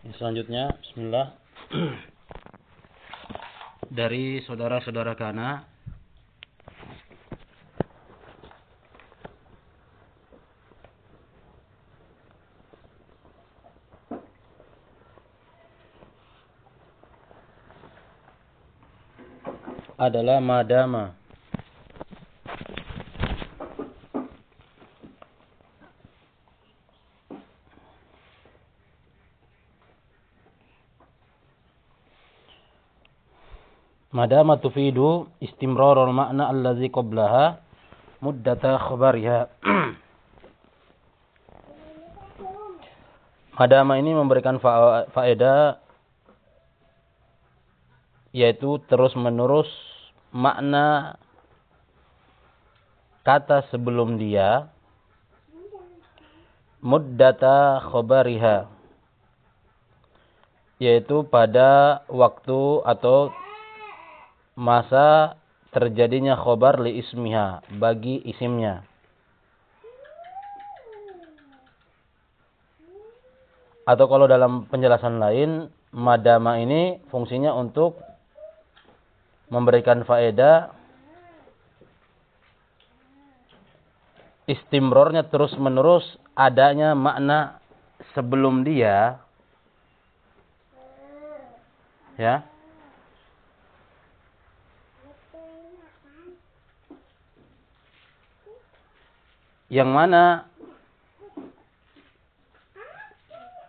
Selanjutnya, bismillah. Dari saudara-saudara Kana adalah madama madama tufidu istimrarul makna allazi qablaha muddata khabariha. Madama ini memberikan faedah yaitu terus menerus makna kata sebelum dia muddata khobariha yaitu pada waktu atau masa terjadinya khobar li ismiha bagi isimnya. Atau kalau dalam penjelasan lain madama ini fungsinya untuk memberikan faedah istimrornya terus menerus adanya makna sebelum dia ya yang mana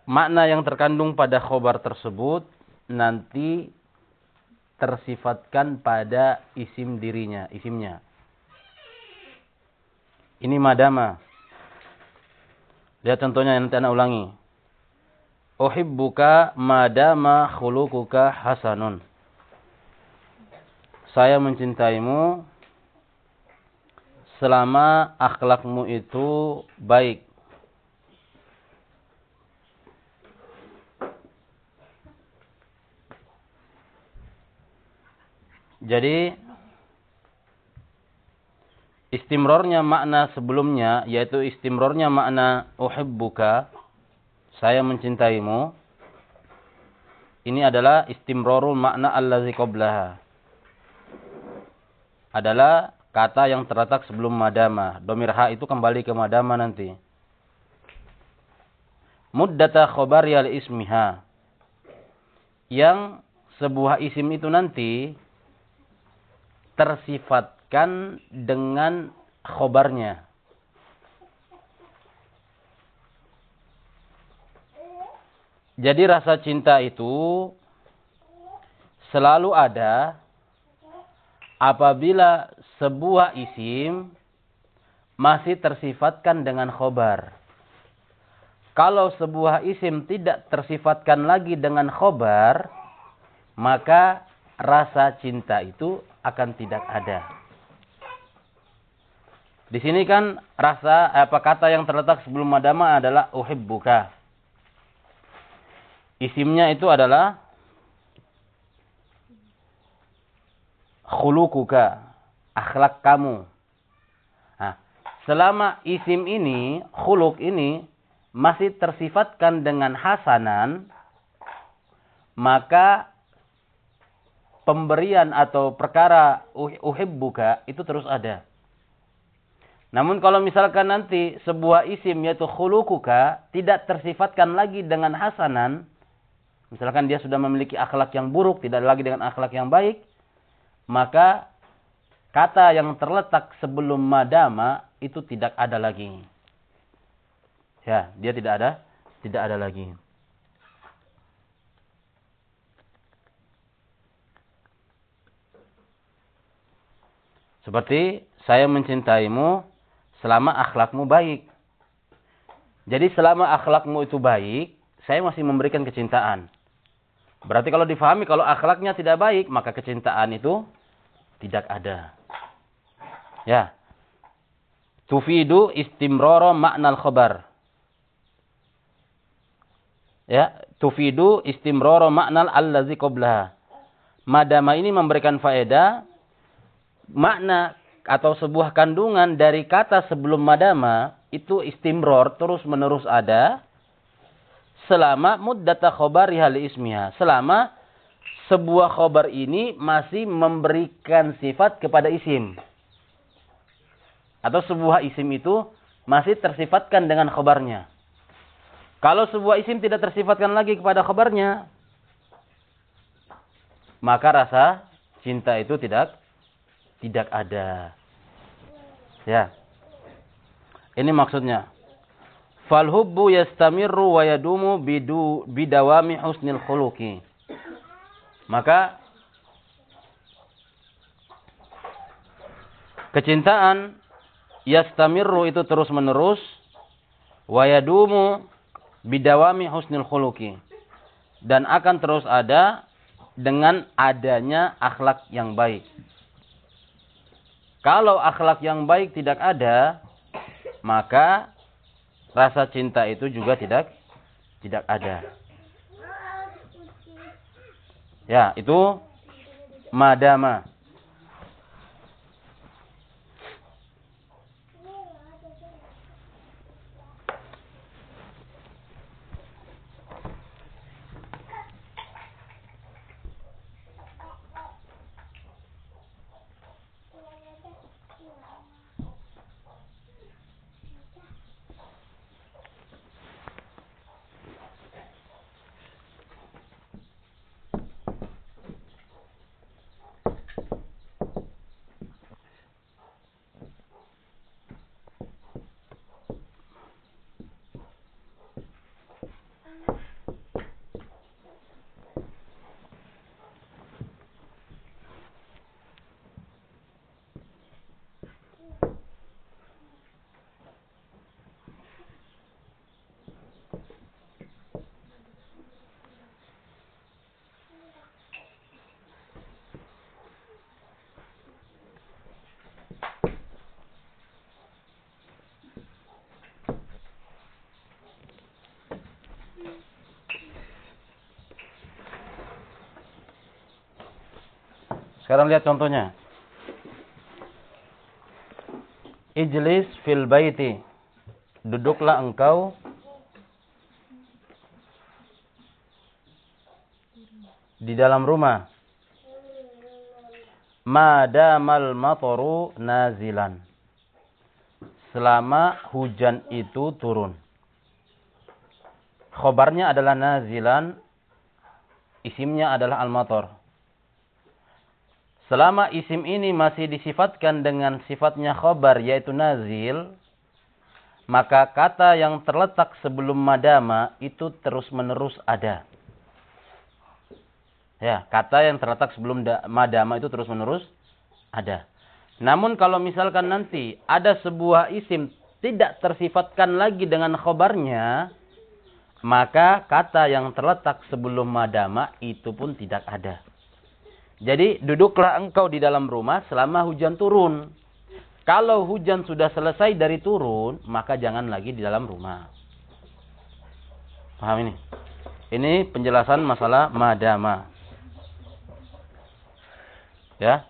makna yang terkandung pada khobar tersebut nanti tersifatkan pada isim dirinya, isimnya. Ini madama. Lihat contohnya nanti anak ulangi. Uhibbuka madama khulukuka hasanun. Saya mencintaimu selama akhlakmu itu baik. Jadi istimrornya makna sebelumnya yaitu istimrornya makna uhibbuka saya mencintaimu ini adalah istimrorul makna allazi qablaha adalah kata yang terletak sebelum madama. Domir ha itu kembali ke madama nanti. Muddata khobari al ismiha. Yang sebuah isim itu nanti tersifatkan dengan khobarnya. Jadi rasa cinta itu selalu ada apabila sebuah isim masih tersifatkan dengan khobar. Kalau sebuah isim tidak tersifatkan lagi dengan khobar, maka rasa cinta itu akan tidak ada. Di sini kan rasa apa kata yang terletak sebelum madama adalah uhibbuka. Isimnya itu adalah khulukuka, akhlak kamu. Nah, selama isim ini, khuluk ini masih tersifatkan dengan hasanan, maka pemberian atau perkara uhibbuka itu terus ada. Namun kalau misalkan nanti sebuah isim yaitu khulukuka tidak tersifatkan lagi dengan hasanan, misalkan dia sudah memiliki akhlak yang buruk, tidak lagi dengan akhlak yang baik, maka kata yang terletak sebelum madama itu tidak ada lagi. Ya, dia tidak ada, tidak ada lagi. Seperti saya mencintaimu selama akhlakmu baik. Jadi selama akhlakmu itu baik, saya masih memberikan kecintaan. Berarti kalau difahami kalau akhlaknya tidak baik, maka kecintaan itu tidak ada. Ya. Tufidu istimroro maknal khobar. Ya, tufidu istimroro maknal allazi qoblaha. Madama ini memberikan faedah makna atau sebuah kandungan dari kata sebelum madama itu istimror terus menerus ada selama muddata khobariha li ismiha. Selama sebuah khobar ini masih memberikan sifat kepada isim. Atau sebuah isim itu masih tersifatkan dengan khobarnya. Kalau sebuah isim tidak tersifatkan lagi kepada khobarnya, maka rasa cinta itu tidak tidak ada. Ya. Ini maksudnya. Fal hubbu yastamirru wa yadumu bidawami husnil khuluqi. Maka kecintaan yastamirru itu terus-menerus wa yadumu bidawami husnil khuluqi dan akan terus ada dengan adanya akhlak yang baik. Kalau akhlak yang baik tidak ada, maka rasa cinta itu juga tidak tidak ada. Ya, itu madama. Sekarang lihat contohnya. Ijlis fil baiti. Duduklah engkau di dalam rumah. Madamal matoru nazilan. Selama hujan itu turun. Khobarnya adalah nazilan. Isimnya adalah al-mator. Selama isim ini masih disifatkan dengan sifatnya khobar yaitu nazil, maka kata yang terletak sebelum madama itu terus-menerus ada. Ya, kata yang terletak sebelum madama itu terus-menerus ada. Namun kalau misalkan nanti ada sebuah isim tidak tersifatkan lagi dengan khobarnya, maka kata yang terletak sebelum madama itu pun tidak ada. Jadi duduklah engkau di dalam rumah selama hujan turun. Kalau hujan sudah selesai dari turun, maka jangan lagi di dalam rumah. Paham ini? Ini penjelasan masalah madama. Ya.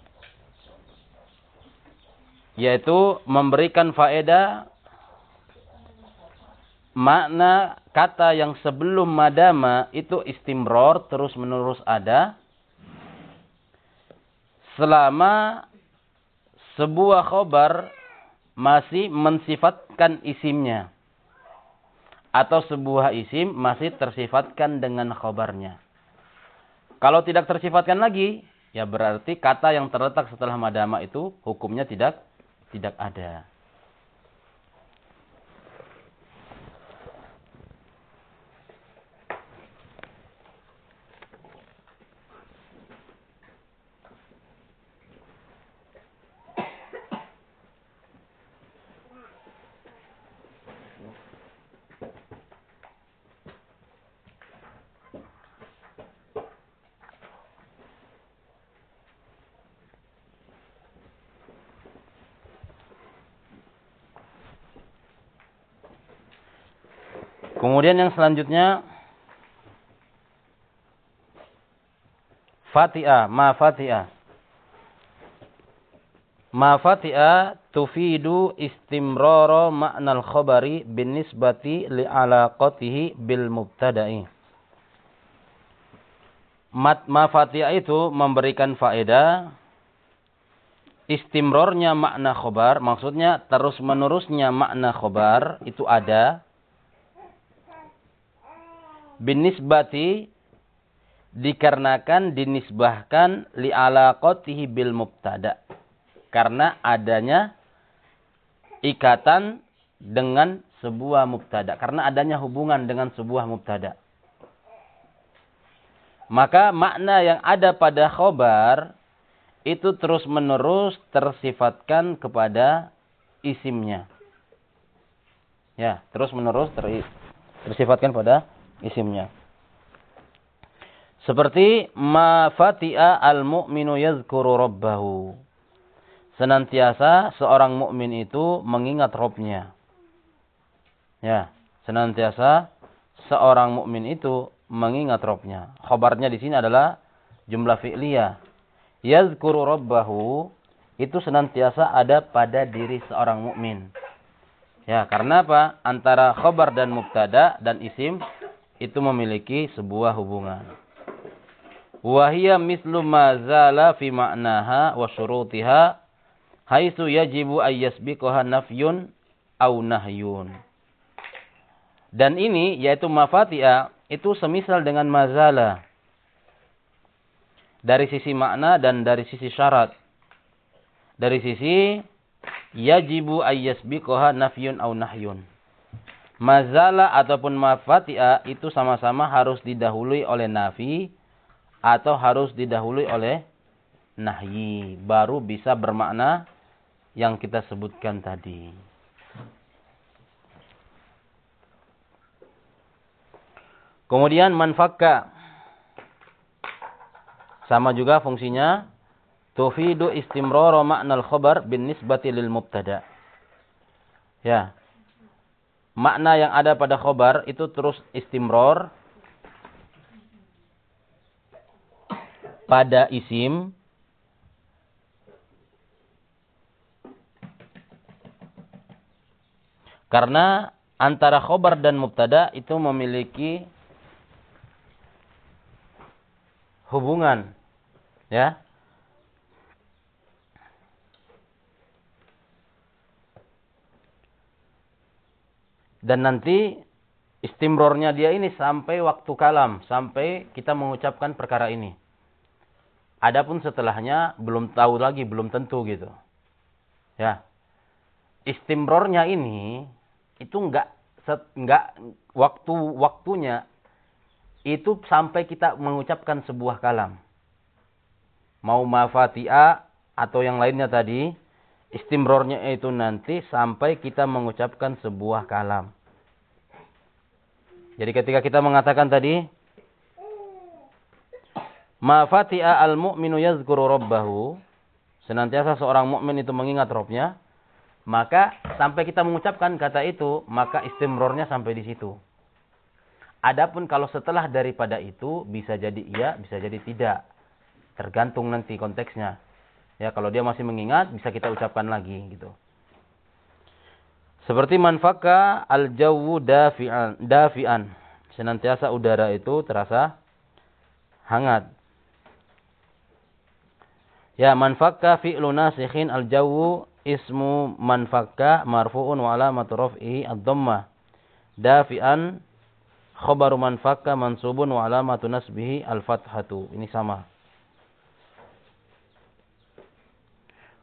Yaitu memberikan faedah makna kata yang sebelum madama itu istimror terus menerus ada selama sebuah khobar masih mensifatkan isimnya. Atau sebuah isim masih tersifatkan dengan khobarnya. Kalau tidak tersifatkan lagi, ya berarti kata yang terletak setelah madama itu hukumnya tidak tidak ada. Kemudian yang selanjutnya Fatiha, ma Fatiha. Ma fati'a tufidu istimrara ma'nal khabari bin nisbati li alaqatihi bil mubtada'i. Mat ma fati'a itu memberikan faedah istimrornya makna khobar, maksudnya terus menerusnya makna khobar itu ada. Binisbati dikarenakan dinisbahkan li alaqatihi bil mubtada. Karena adanya ikatan dengan sebuah mubtada. Karena adanya hubungan dengan sebuah mubtada. Maka makna yang ada pada khobar itu terus menerus tersifatkan kepada isimnya. Ya, terus menerus ter, tersifatkan pada isimnya. Seperti ma fati'a al-mu'minu yazkuru rabbahu. Senantiasa seorang mukmin itu mengingat Robnya. Ya, senantiasa seorang mukmin itu mengingat Robnya. Khobarnya di sini adalah jumlah fi'liyah yazkuru rabbahu itu senantiasa ada pada diri seorang mukmin. Ya, karena apa? Antara khabar dan mubtada dan isim itu memiliki sebuah hubungan. Wahia mislu ma zala fi ma'naha wa syurutiha haitsu yajibu ayyasbiqaha nafyun au nahyun. Dan ini yaitu mafatia itu semisal dengan mazala dari sisi makna dan dari sisi syarat. Dari sisi yajibu ayyasbiqaha nafyun au nahyun. Mazala ataupun mafatia itu sama-sama harus didahului oleh nafi atau harus didahului oleh nahyi. Baru bisa bermakna yang kita sebutkan tadi. Kemudian manfakka sama juga fungsinya tufidu istimrara ma'nal khabar bin nisbati lil mubtada. Ya. Makna yang ada pada khobar itu terus istimror pada isim karena antara khobar dan mubtada itu memiliki hubungan Ya. Dan nanti istimrornya dia ini sampai waktu kalam, sampai kita mengucapkan perkara ini. Adapun setelahnya belum tahu lagi, belum tentu gitu. Ya. Istimrornya ini itu enggak enggak waktu waktunya itu sampai kita mengucapkan sebuah kalam mau mafatia atau yang lainnya tadi, istimrornya itu nanti sampai kita mengucapkan sebuah kalam. Jadi ketika kita mengatakan tadi, mafatia al-mu'minu yazkuru rabbahu, senantiasa seorang mukmin itu mengingat Robnya, maka sampai kita mengucapkan kata itu, maka istimrornya sampai di situ. Adapun kalau setelah daripada itu bisa jadi iya, bisa jadi tidak. Tergantung nanti konteksnya. Ya, kalau dia masih mengingat bisa kita ucapkan lagi gitu. Seperti manfaka al-jawu dafi'an, dafi'an. Senantiasa udara itu terasa hangat. Ya, manfaka fi'lu nasikhin al-jawu ismu manfaka marfu'un wa alamatu raf'ihi ad-dhammah. Dafi'an khabaru manfaka mansubun wa alamatu nasbihi al-fathatu. Ini sama.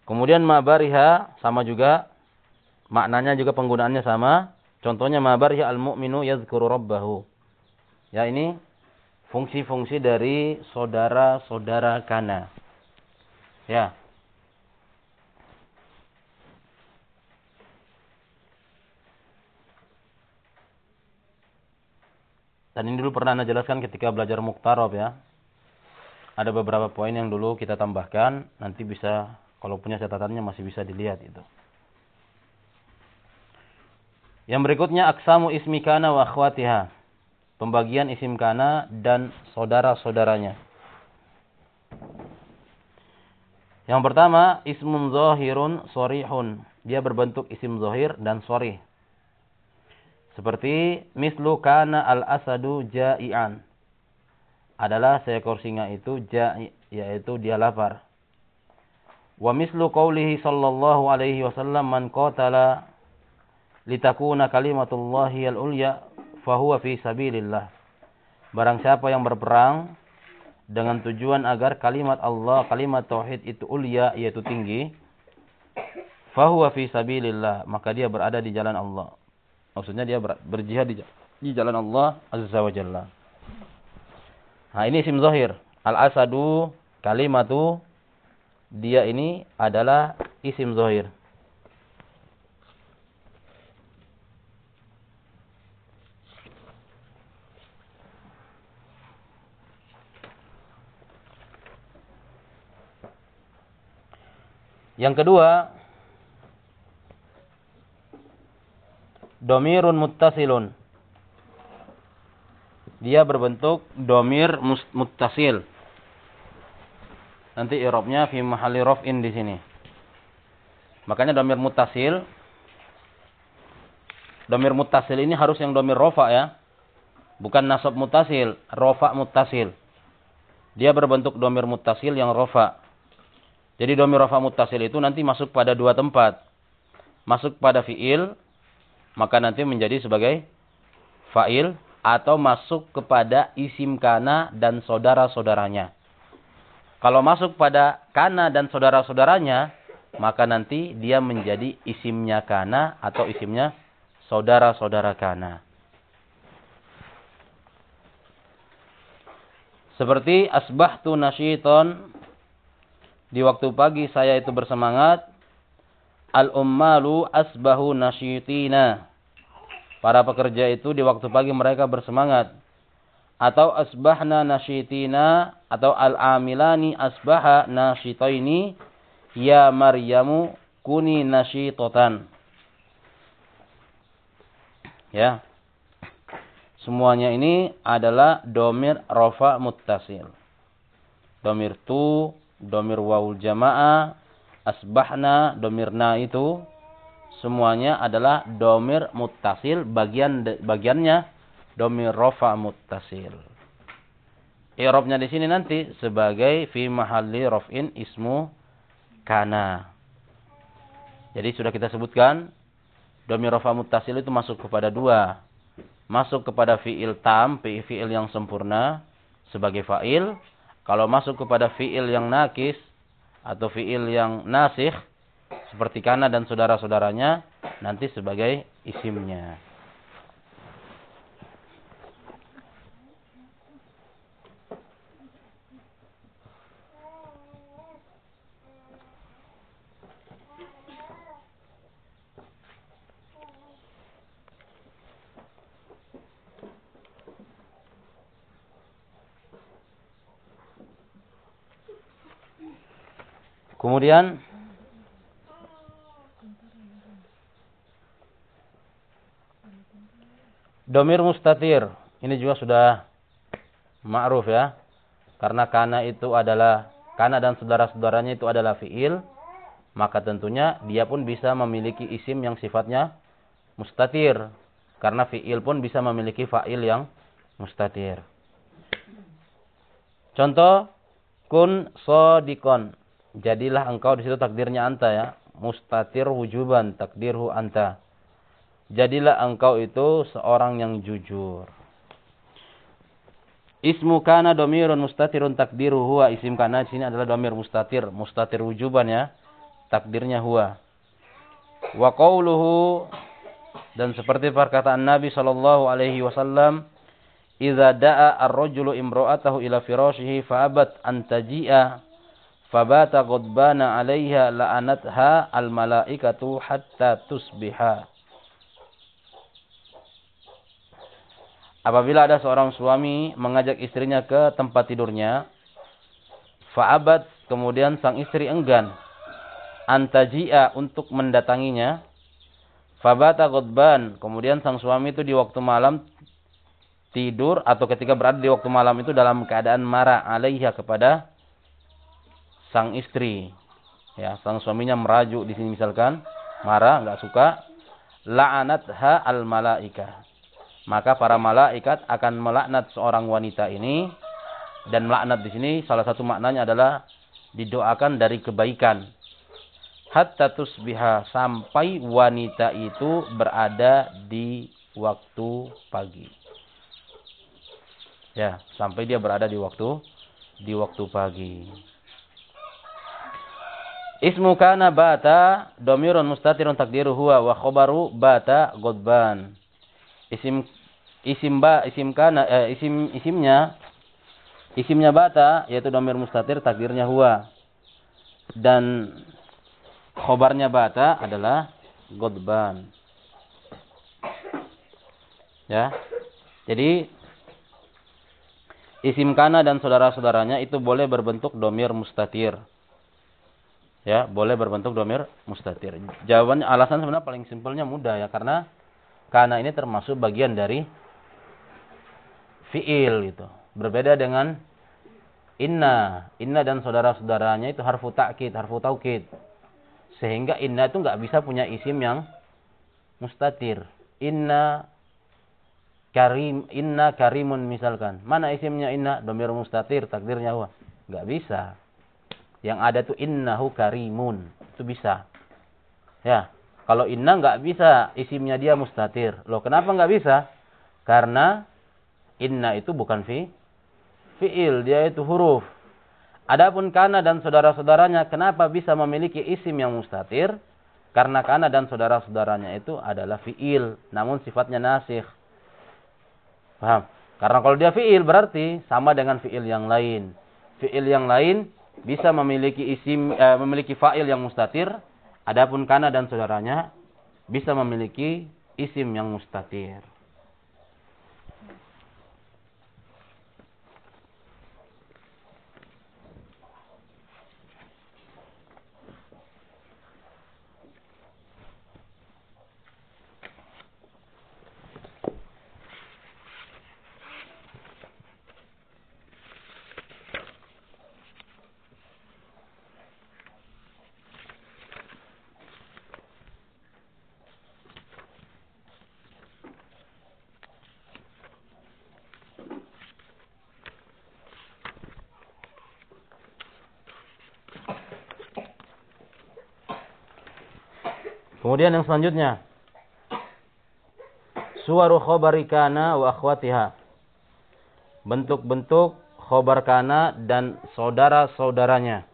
Kemudian mabariha sama juga maknanya juga penggunaannya sama. Contohnya mabariha al-mu'minu yadhkuru rabbahu. Ya ini fungsi-fungsi dari saudara-saudara kana. Ya. Dan ini dulu pernah Anda jelaskan ketika belajar muktarob ya. Ada beberapa poin yang dulu kita tambahkan, nanti bisa kalau punya catatannya masih bisa dilihat itu. Yang berikutnya aksamu ismi kana wa akhwatiha. Pembagian isim kana dan saudara-saudaranya. Yang pertama, ismun zahirun sorihun. Dia berbentuk isim zahir dan sorih. Seperti mislu kana al-asadu ja'ian. Adalah seekor singa itu ja'i, yaitu dia lapar. Wa mislu qawlihi sallallahu alaihi wasallam man qatala litakuna kalimatullahi al-ulya fahuwa fi sabilillah. Barang siapa yang berperang dengan tujuan agar kalimat Allah, kalimat tauhid itu ulya yaitu tinggi, fahuwa fi sabilillah, maka dia berada di jalan Allah. Maksudnya dia berjihad di, di jalan Allah Azza wa Jalla. Nah, ini isim zahir. Al-asadu kalimatu dia ini adalah isim zahir. Yang kedua, domirun muttasilun. Dia berbentuk domir muttasil. Nanti irobnya fi mahali rof'in di sini. Makanya domir muttasil. Domir muttasil ini harus yang domir rofa ya. Bukan nasab muttasil. Rofa muttasil. Dia berbentuk domir muttasil yang rofa. Jadi domir rofa muttasil itu nanti masuk pada dua tempat. Masuk pada fi'il maka nanti menjadi sebagai fa'il atau masuk kepada isim kana dan saudara-saudaranya. Kalau masuk pada kana dan saudara-saudaranya, maka nanti dia menjadi isimnya kana atau isimnya saudara-saudara kana. Seperti asbahtu nasyiton di waktu pagi saya itu bersemangat al-ummalu asbahu nasyitina Para pekerja itu di waktu pagi mereka bersemangat. Atau asbahna nasyitina atau al-amilani asbaha nasyitaini ya Maryamu kuni nasyitotan. Ya. Semuanya ini adalah domir rofa muttasil. Domir tu, domir wawul jamaah, asbahna, domirna itu semuanya adalah domir muttasil bagian bagiannya domir rofa muttasil. Irobnya di sini nanti sebagai fi mahalli rofin ismu kana. Jadi sudah kita sebutkan domir rofa muttasil itu masuk kepada dua. Masuk kepada fi'il tam, fi'il yang sempurna sebagai fa'il. Kalau masuk kepada fi'il yang nakis atau fi'il yang nasikh seperti kana dan saudara-saudaranya nanti sebagai isimnya. Kemudian Domir mustatir. Ini juga sudah ma'ruf ya. Karena kana itu adalah kana dan saudara-saudaranya itu adalah fiil, maka tentunya dia pun bisa memiliki isim yang sifatnya mustatir. Karena fiil pun bisa memiliki fa'il yang mustatir. Contoh kun sodikon. Jadilah engkau di situ takdirnya anta ya. Mustatir wujuban takdirhu anta jadilah engkau itu seorang yang jujur. Ismu kana domirun mustatirun takdiru huwa. Isim kana sini adalah domir mustatir. Mustatir wujuban ya. Takdirnya huwa. Wa qawluhu. Dan seperti perkataan Nabi sallallahu alaihi wasallam. Iza da'a ar-rajulu imro'atahu ila firashihi fa'abat an taji'a. Fabata ghadbana 'alaiha la'anatha al-malaikatu hatta tusbiha. Apabila ada seorang suami mengajak istrinya ke tempat tidurnya, fa'abad kemudian sang istri enggan antaji'a untuk mendatanginya, fabata ghadban kemudian sang suami itu di waktu malam tidur atau ketika berada di waktu malam itu dalam keadaan marah alaiha kepada sang istri. Ya, sang suaminya merajuk di sini misalkan, marah, nggak suka, la'anatha al malaika. Maka para malaikat akan melaknat seorang wanita ini dan melaknat di sini salah satu maknanya adalah didoakan dari kebaikan. Hatta tusbiha sampai wanita itu berada di waktu pagi. Ya, sampai dia berada di waktu di waktu pagi. Ismu kana bata domirun mustatirun takdiru huwa wa khobaru bata godban. Isim isim ba isim kana eh, isim isimnya isimnya bata yaitu domir mustatir takdirnya huwa. Dan khobarnya bata adalah godban. Ya. Jadi isim kana dan saudara-saudaranya itu boleh berbentuk domir mustatir ya boleh berbentuk domir mustatir. Jawabannya alasan sebenarnya paling simpelnya mudah ya karena karena ini termasuk bagian dari fiil gitu. Berbeda dengan inna, inna dan saudara-saudaranya itu harfu takkid, harfu taukid. Sehingga inna itu nggak bisa punya isim yang mustatir. Inna karim, inna karimun misalkan. Mana isimnya inna? Domir mustatir, takdirnya wah. Nggak bisa. Yang ada tuh innahu karimun. Itu bisa. Ya. Kalau inna nggak bisa isimnya dia mustatir. Loh kenapa nggak bisa? Karena inna itu bukan fi fiil, dia itu huruf. Adapun kana dan saudara-saudaranya kenapa bisa memiliki isim yang mustatir? Karena kana dan saudara-saudaranya itu adalah fiil, namun sifatnya nasikh. Paham? Karena kalau dia fiil berarti sama dengan fiil yang lain. Fiil yang lain bisa memiliki isim eh, memiliki fa'il yang mustatir, adapun kana dan saudaranya bisa memiliki isim yang mustatir. Kemudian yang selanjutnya. Suwaru khobari kana wa akhwatiha. Bentuk-bentuk khobar kana dan saudara-saudaranya.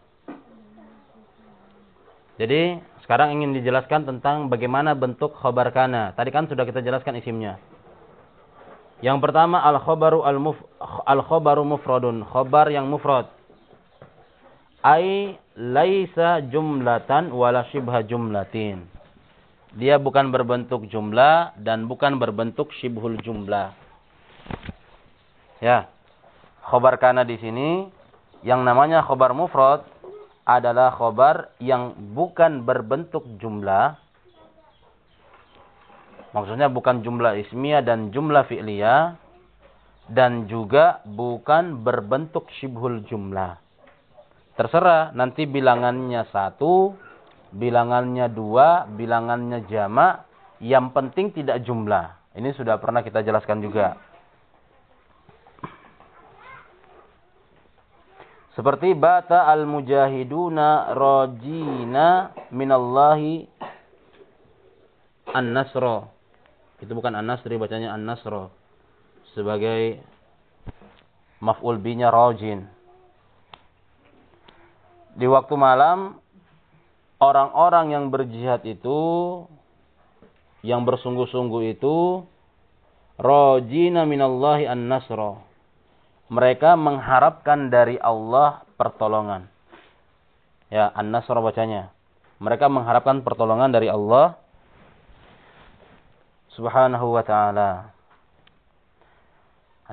Jadi sekarang ingin dijelaskan tentang bagaimana bentuk khobar kana. Tadi kan sudah kita jelaskan isimnya. Yang pertama al-khobaru al-muf al-khobaru mufradun, khobar yang mufrad. Ai laisa jumlatan wala shibha jumlatin. Dia bukan berbentuk jumlah dan bukan berbentuk syibhul jumlah. Ya. Khobar kana di sini yang namanya khobar mufrad adalah khobar yang bukan berbentuk jumlah. Maksudnya bukan jumlah ismiyah dan jumlah fi'liyah dan juga bukan berbentuk syibhul jumlah. Terserah nanti bilangannya satu bilangannya dua, bilangannya jamak, yang penting tidak jumlah. Ini sudah pernah kita jelaskan juga. Seperti bata al-mujahiduna rajina minallahi an-nasra. Itu bukan an-nasri bacanya an-nasra. Sebagai maf'ul binya rajin. Di waktu malam orang-orang yang berjihad itu yang bersungguh-sungguh itu rajina minallahi an-nasra. Mereka mengharapkan dari Allah pertolongan. Ya, an-nasra bacanya. Mereka mengharapkan pertolongan dari Allah Subhanahu wa taala.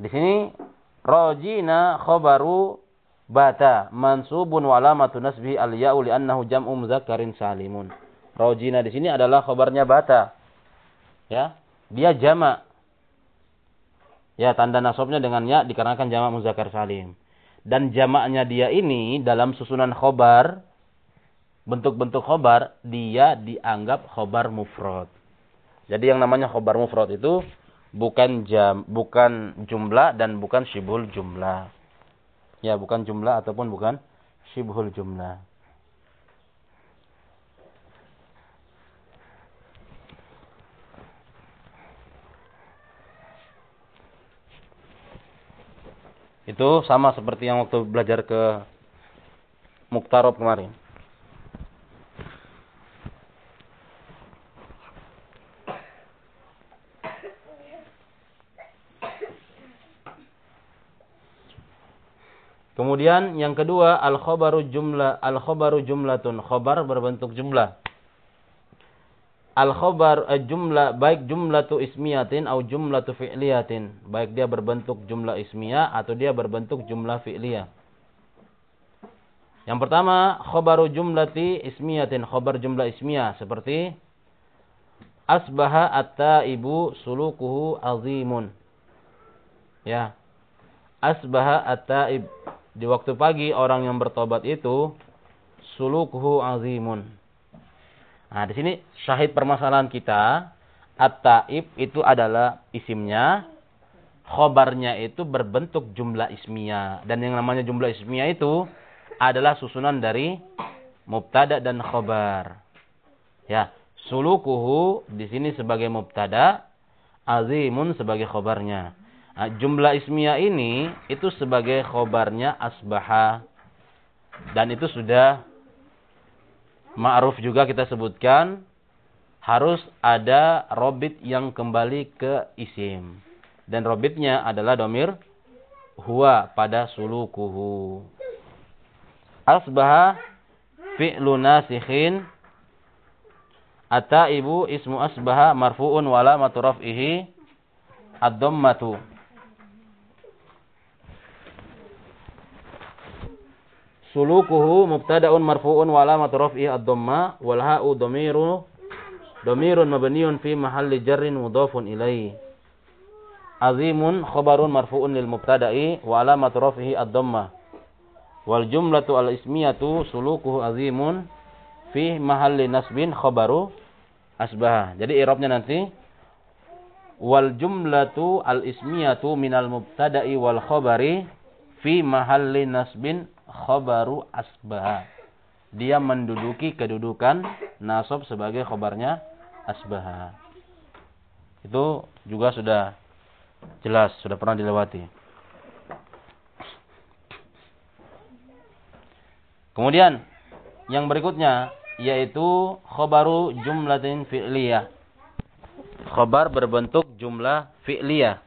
Di sini rajina khabaru bata mansubun wa alamatu nasbihi al ya'u li'annahu jam'u mudzakkarin salimun. Rojina di sini adalah khabarnya bata. Ya, dia jamak. Ya, tanda nasabnya dengan ya dikarenakan jamak muzakkar salim. Dan jamaknya dia ini dalam susunan khobar bentuk-bentuk khobar, dia dianggap khobar mufrad. Jadi yang namanya khobar mufrad itu bukan jam, bukan jumlah dan bukan syibul jumlah. Ya, bukan jumlah ataupun bukan syibhul jumlah. Itu sama seperti yang waktu belajar ke Muktarob kemarin. Kemudian yang kedua al khobaru jumlah al khobaru jumlatun khobar berbentuk jumlah. Al khobar eh, jumlah baik jumlatu ismiyatin atau jumlatu fi'liyatin baik dia berbentuk jumlah ismiyah atau dia berbentuk jumlah fi'liyah. Yang pertama khobaru jumlati ismiyatin khobar jumlah ismiyah seperti asbaha atta ibu sulukuhu azimun. Ya. Asbaha at-taib di waktu pagi orang yang bertobat itu sulukuhu azimun. Nah, di sini syahid permasalahan kita, at-taib itu adalah isimnya, khobarnya itu berbentuk jumlah ismiyah. Dan yang namanya jumlah ismiyah itu adalah susunan dari mubtada dan khobar. Ya, sulukuhu di sini sebagai mubtada, azimun sebagai khobarnya. Nah, jumlah ismiyah ini itu sebagai khobarnya asbaha. Dan itu sudah ma'ruf juga kita sebutkan. Harus ada robit yang kembali ke isim. Dan robitnya adalah domir huwa pada sulukuhu. Asbaha fi'lu nasikhin. Ata ibu ismu asbaha marfu'un wala maturaf'ihi ad-dhammatu. Sulukuhu mubtada'un marfu'un wa alamatu raf'i ad-dhamma wal ha'u dhamiru dhamirun mabniun fi mahalli jarrin mudhafun ilaihi. Azimun khabarun marfu'un lil mubtada'i wa alamatu raf'ihi ad-dhamma wal jumlatu al ismiyatu sulukuhu azimun fi mahalli nasbin khabaru asbah jadi i'rabnya nanti wal jumlatu al ismiyatu minal mubtada'i wal khabari fi mahalli nasbin khobaru asbah. Dia menduduki kedudukan nasab sebagai khobarnya asbah. Itu juga sudah jelas, sudah pernah dilewati. Kemudian yang berikutnya yaitu khobaru jumlatin fi'liyah. Khobar berbentuk jumlah fi'liyah.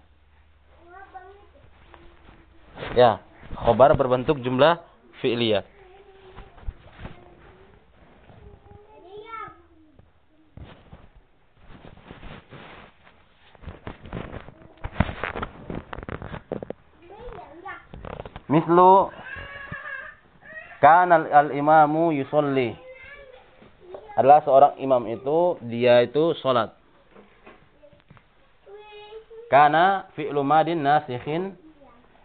Ya, khobar berbentuk jumlah fi'liyah. Mislu kan al-imamu yusolli. Adalah seorang imam itu dia itu salat. Kana fi'lu madin nasikhin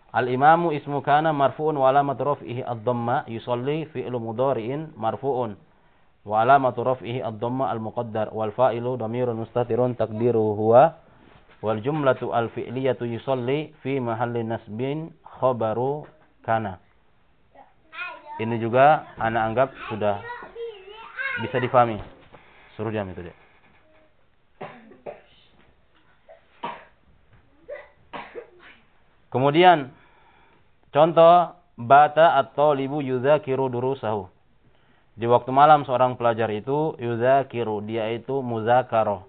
Al-imamu ismu kana marfu'un wa alamatu raf'ihi ad-dhamma yusalli fi'lu mudhari'in marfu'un wa alamatu raf'ihi ad-dhamma al-muqaddar wal fa'ilu dhamirun mustatirun taqdiruhu huwa wal jumlatu al-fi'liyatu yusalli fi mahalli nasbin khabaru kana. Ini juga anak anggap sudah bisa difahami. Suruh jam itu dia. Kemudian Contoh, bata atau libu yuzakiru durusahu. Di waktu malam seorang pelajar itu yuzakiru, dia itu muzakaroh.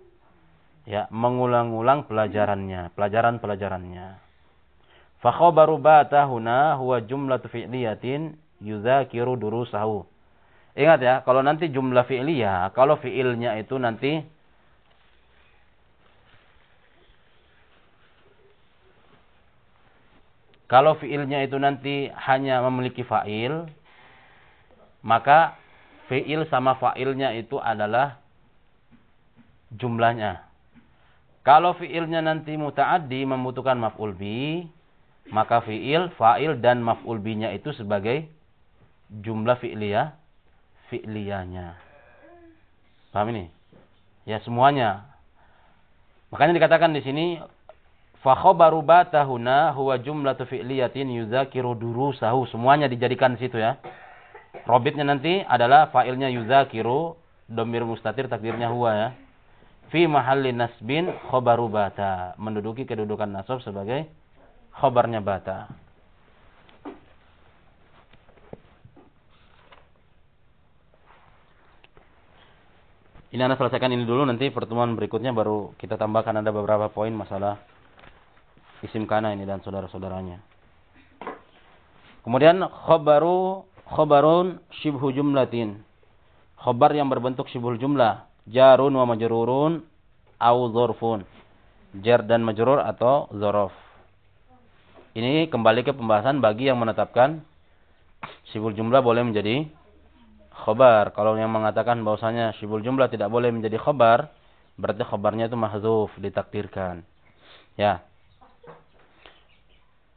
Ya, mengulang-ulang pelajarannya, pelajaran-pelajarannya. Fakhobaru bata huna huwa jumlatu fi'liyatin yuzakiru durusahu. Ingat ya, kalau nanti jumlah fi'liyah, kalau fi'ilnya itu nanti Kalau fiilnya itu nanti hanya memiliki fa'il, maka fiil sama fa'ilnya itu adalah jumlahnya. Kalau fiilnya nanti muta'addi membutuhkan maf'ul bi, maka fiil, fa'il dan maf'ul bi-nya itu sebagai jumlah fi'liyah, fi'liyanya. Paham ini? Ya semuanya. Makanya dikatakan di sini fa khabaru batahuna huwa jumlatu fi'liyatin yuzakiru durusahu. Semuanya dijadikan di situ ya. Robitnya nanti adalah fa'ilnya yuzakiru, domir mustatir takdirnya huwa ya. Fi mahalli nasbin khobaru bata. Menduduki kedudukan nasab sebagai khobarnya bata. Ini Anda selesaikan ini dulu nanti pertemuan berikutnya baru kita tambahkan ada beberapa poin masalah isim kana ini dan saudara-saudaranya. Kemudian khobaru khobarun shibhu jumlatin. Khobar yang berbentuk shibhul jumlah. Jarun wa majrurun au zorfun. Jar dan majrur atau zorof. Ini kembali ke pembahasan bagi yang menetapkan shibhul jumlah boleh menjadi khobar. Kalau yang mengatakan bahwasanya syibul jumlah tidak boleh menjadi khobar, berarti khobarnya itu mahzuf, ditakdirkan. Ya.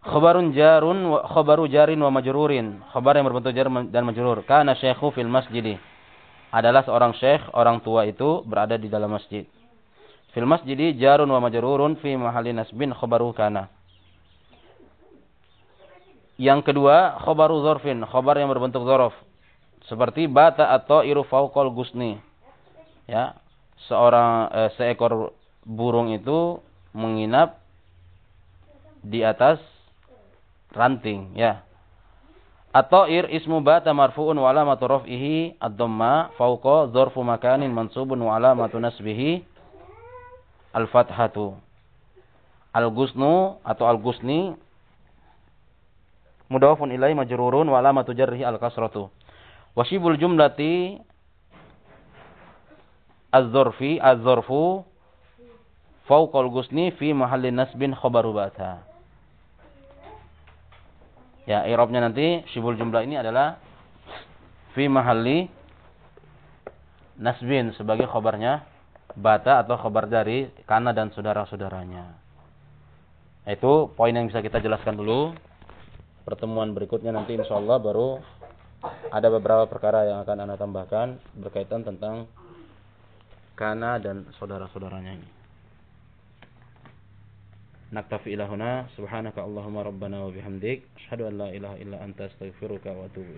Khobarun jarun wa khobaru jarin wa majrurin. Khobar yang berbentuk jar dan majrur. Kana syekhu fil masjid. Adalah seorang syekh, orang tua itu berada di dalam masjid. Fil masjid jarun wa majrurun fi mahalli nasbin khobaru kana. Yang kedua, khobaru zorfin. Khobar yang berbentuk zorof. Seperti bata atau iru fauqal gusni. Ya, seorang eh, seekor burung itu menginap di atas ranting, ya. Atau ir ismu bata marfu'un wa alamatu raf'ihi ad-dhamma fawqa dzarfu makanin mansubun wa alamatu nasbihi al-fathatu. Al-gusnu atau al-gusni mudawafun ilai majrurun wa alamatu jarrihi al-kasratu. Wasibul jumlati az-zarfi az-zarfu fawqal gusni fi mahalli nasbin khabaru bata. Ya, i'rabnya nanti sibul jumlah ini adalah fi mahalli nasbin sebagai khabarnya bata atau khabar dari kana dan saudara-saudaranya. Itu poin yang bisa kita jelaskan dulu. Pertemuan berikutnya nanti insyaallah baru ada beberapa perkara yang akan Anda tambahkan berkaitan tentang kana dan saudara-saudaranya ini. Naktafi ilahuna subhanaka Allahumma rabbana wa bihamdik asyhadu an la ilaha illa anta astaghfiruka wa atubu